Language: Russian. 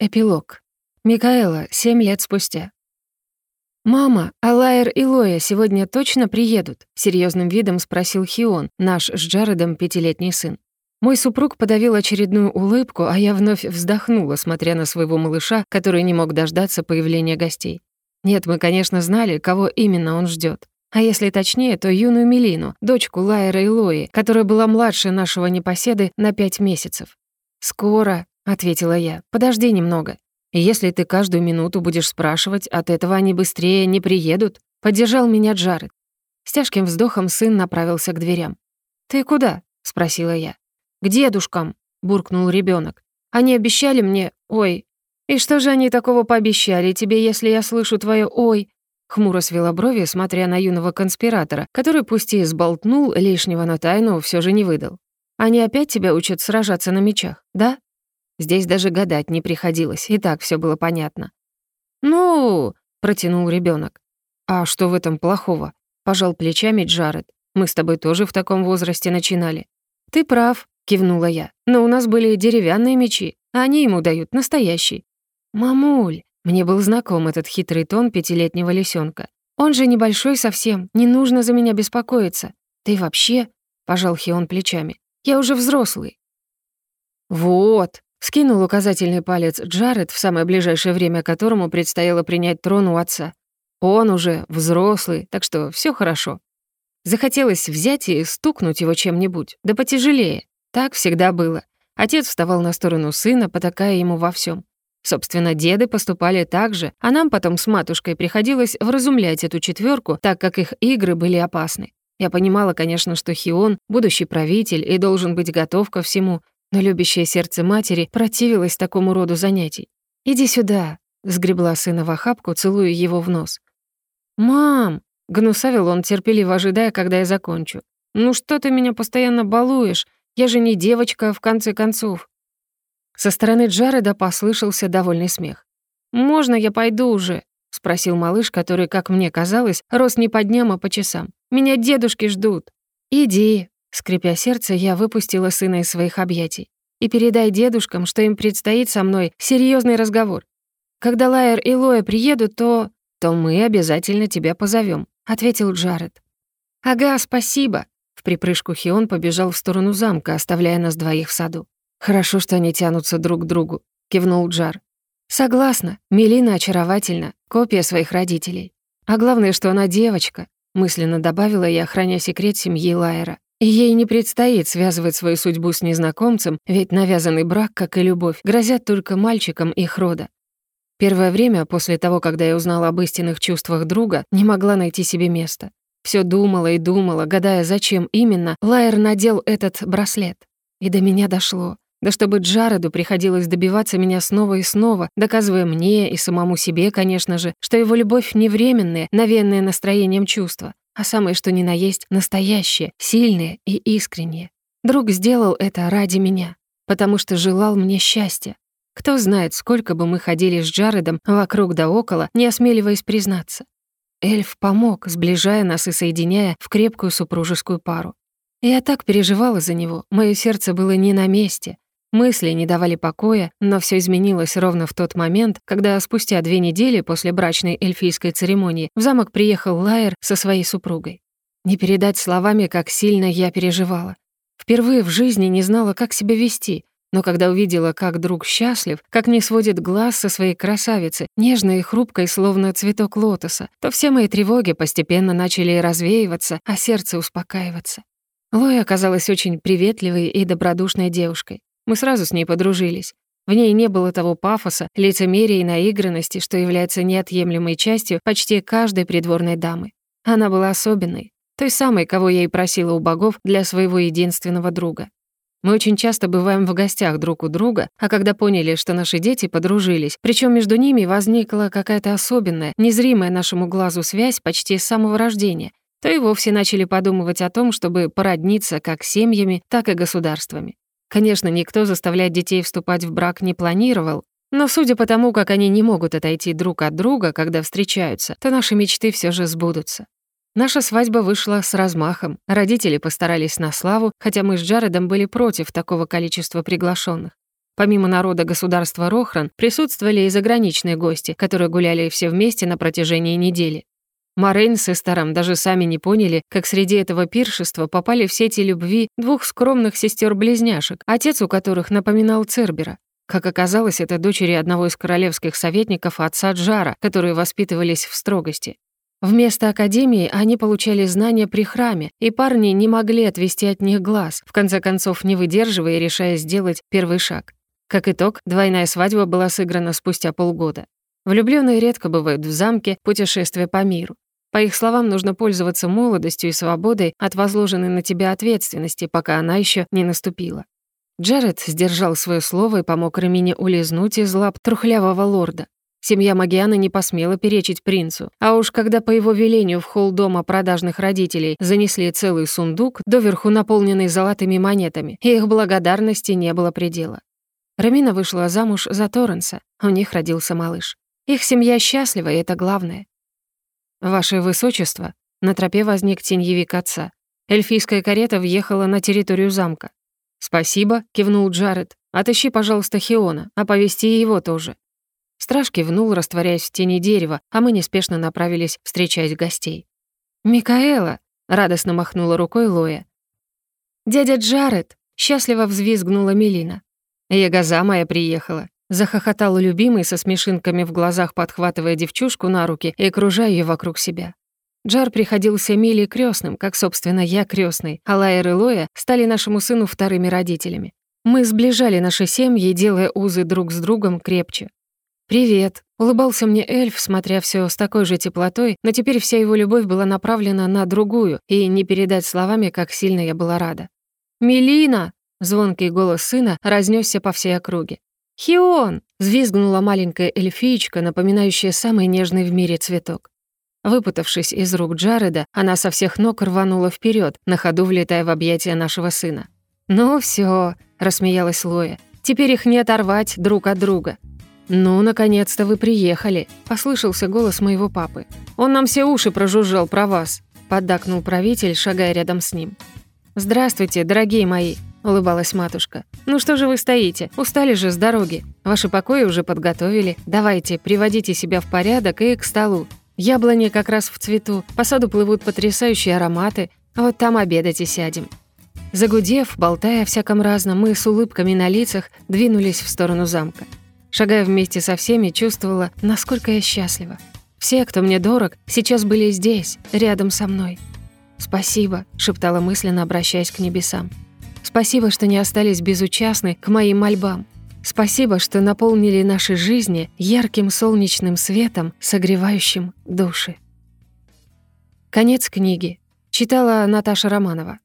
Эпилог. Микаэла, семь лет спустя. «Мама, а Лайер и Лоя сегодня точно приедут?» — серьезным видом спросил Хион, наш с Джаредом пятилетний сын. Мой супруг подавил очередную улыбку, а я вновь вздохнула, смотря на своего малыша, который не мог дождаться появления гостей. Нет, мы, конечно, знали, кого именно он ждет. А если точнее, то юную Мелину, дочку Лайера и Лои, которая была младше нашего непоседы на пять месяцев. «Скоро», ответила я. «Подожди немного. если ты каждую минуту будешь спрашивать, от этого они быстрее не приедут», — поддержал меня Джаред. С тяжким вздохом сын направился к дверям. «Ты куда?» — спросила я. «К дедушкам», — буркнул ребенок. «Они обещали мне... Ой, и что же они такого пообещали тебе, если я слышу твое «ой»?» Хмуро свела брови, смотря на юного конспиратора, который пусть и сболтнул лишнего, но тайну все же не выдал. «Они опять тебя учат сражаться на мечах, да?» Здесь даже гадать не приходилось, и так все было понятно. «Ну...» — протянул ребенок. «А что в этом плохого?» — пожал плечами Джаред. «Мы с тобой тоже в таком возрасте начинали». «Ты прав», — кивнула я. «Но у нас были деревянные мечи, а они ему дают настоящий». «Мамуль!» — мне был знаком этот хитрый тон пятилетнего лисенка. «Он же небольшой совсем, не нужно за меня беспокоиться. Ты вообще...» — пожал Хион плечами. «Я уже взрослый». «Вот», Скинул указательный палец Джаред, в самое ближайшее время которому предстояло принять трон у отца. Он уже взрослый, так что все хорошо. Захотелось взять и стукнуть его чем-нибудь, да потяжелее. Так всегда было. Отец вставал на сторону сына, потакая ему во всем. Собственно, деды поступали так же, а нам потом с матушкой приходилось вразумлять эту четверку, так как их игры были опасны. Я понимала, конечно, что Хион — будущий правитель и должен быть готов ко всему, но любящее сердце матери противилось такому роду занятий. «Иди сюда», — сгребла сына в охапку, целуя его в нос. «Мам!» — гнусавил он, терпеливо ожидая, когда я закончу. «Ну что ты меня постоянно балуешь? Я же не девочка, в конце концов». Со стороны Джареда послышался довольный смех. «Можно я пойду уже?» — спросил малыш, который, как мне казалось, рос не по дням, а по часам. «Меня дедушки ждут». «Иди», Скрипя сердце, я выпустила сына из своих объятий. «И передай дедушкам, что им предстоит со мной серьезный разговор. Когда Лайер и Лоя приедут, то... то мы обязательно тебя позовем, ответил Джаред. «Ага, спасибо!» В припрыжку Хион побежал в сторону замка, оставляя нас двоих в саду. «Хорошо, что они тянутся друг к другу», — кивнул Джар. «Согласна, Мелина очаровательна, копия своих родителей. А главное, что она девочка», — мысленно добавила я, храня секрет семьи Лайера. Ей не предстоит связывать свою судьбу с незнакомцем, ведь навязанный брак, как и любовь, грозят только мальчикам их рода. Первое время, после того, когда я узнала об истинных чувствах друга, не могла найти себе места. Все думала и думала, гадая, зачем именно Лайер надел этот браслет. И до меня дошло. Да чтобы Джареду приходилось добиваться меня снова и снова, доказывая мне и самому себе, конечно же, что его любовь не временная, навеянная настроением чувства, а самое что ни на есть настоящее, сильное и искреннее. Друг сделал это ради меня, потому что желал мне счастья. Кто знает, сколько бы мы ходили с Джаредом вокруг да около, не осмеливаясь признаться. Эльф помог, сближая нас и соединяя в крепкую супружескую пару. Я так переживала за него, мое сердце было не на месте, Мысли не давали покоя, но все изменилось ровно в тот момент, когда спустя две недели после брачной эльфийской церемонии в замок приехал Лайер со своей супругой. Не передать словами, как сильно я переживала. Впервые в жизни не знала, как себя вести, но когда увидела, как друг счастлив, как не сводит глаз со своей красавицы, нежной и хрупкой, словно цветок лотоса, то все мои тревоги постепенно начали развеиваться, а сердце успокаиваться. Лоя оказалась очень приветливой и добродушной девушкой. Мы сразу с ней подружились. В ней не было того пафоса, лицемерия и наигранности, что является неотъемлемой частью почти каждой придворной дамы. Она была особенной, той самой, кого я и просила у богов для своего единственного друга. Мы очень часто бываем в гостях друг у друга, а когда поняли, что наши дети подружились, причем между ними возникла какая-то особенная, незримая нашему глазу связь почти с самого рождения, то и вовсе начали подумывать о том, чтобы породниться как семьями, так и государствами. Конечно, никто заставлять детей вступать в брак не планировал, но судя по тому, как они не могут отойти друг от друга, когда встречаются, то наши мечты все же сбудутся. Наша свадьба вышла с размахом. Родители постарались на славу, хотя мы с Джаредом были против такого количества приглашенных. Помимо народа государства Рохран присутствовали и заграничные гости, которые гуляли все вместе на протяжении недели. Морейн с Эстером даже сами не поняли, как среди этого пиршества попали в сети любви двух скромных сестер-близняшек, отец у которых напоминал Цербера. Как оказалось, это дочери одного из королевских советников отца Джара, которые воспитывались в строгости. Вместо академии они получали знания при храме, и парни не могли отвести от них глаз, в конце концов не выдерживая и решая сделать первый шаг. Как итог, двойная свадьба была сыграна спустя полгода. Влюбленные редко бывают в замке путешествия по миру. По их словам, нужно пользоваться молодостью и свободой от возложенной на тебя ответственности, пока она еще не наступила. Джаред сдержал свое слово и помог Ремине улизнуть из лап трухлявого лорда. Семья Магиана не посмела перечить принцу, а уж когда по его велению в холл дома продажных родителей занесли целый сундук, доверху наполненный золотыми монетами, их благодарности не было предела. Рамина вышла замуж за Торренса, у них родился малыш. Их семья счастлива, и это главное. «Ваше Высочество», на тропе возник теньевик отца. Эльфийская карета въехала на территорию замка. «Спасибо», — кивнул Джаред. «Отыщи, пожалуйста, Хиона, оповести его тоже». Страж кивнул, растворяясь в тени дерева, а мы неспешно направились встречать гостей. «Микаэла!» — радостно махнула рукой Лоя. «Дядя Джаред!» — счастливо взвизгнула Мелина. «Ягоза моя приехала», — захохотал любимый со смешинками в глазах, подхватывая девчушку на руки и окружая ее вокруг себя. Джар приходился Миле крестным, как, собственно, я крестный, а Лайер и Лоя стали нашему сыну вторыми родителями. Мы сближали наши семьи, делая узы друг с другом крепче. «Привет», — улыбался мне эльф, смотря все с такой же теплотой, но теперь вся его любовь была направлена на другую, и не передать словами, как сильно я была рада. «Мелина!» Звонкий голос сына разнесся по всей округе. «Хион!» — взвизгнула маленькая эльфиечка, напоминающая самый нежный в мире цветок. Выпутавшись из рук Джареда, она со всех ног рванула вперед, на ходу влетая в объятия нашего сына. «Ну все, рассмеялась Лоя. «Теперь их не оторвать друг от друга». «Ну, наконец-то вы приехали», — послышался голос моего папы. «Он нам все уши прожужжал про вас», — поддакнул правитель, шагая рядом с ним. «Здравствуйте, дорогие мои», — улыбалась матушка. «Ну что же вы стоите? Устали же с дороги. Ваши покои уже подготовили. Давайте, приводите себя в порядок и к столу. Яблони как раз в цвету, по саду плывут потрясающие ароматы, вот там обедать и сядем». Загудев, болтая о всяком разном, мы с улыбками на лицах двинулись в сторону замка. Шагая вместе со всеми, чувствовала, насколько я счастлива. Все, кто мне дорог, сейчас были здесь, рядом со мной. «Спасибо», — шептала мысленно, обращаясь к небесам. Спасибо, что не остались безучастны к моим мольбам. Спасибо, что наполнили наши жизни ярким солнечным светом, согревающим души. Конец книги. Читала Наташа Романова.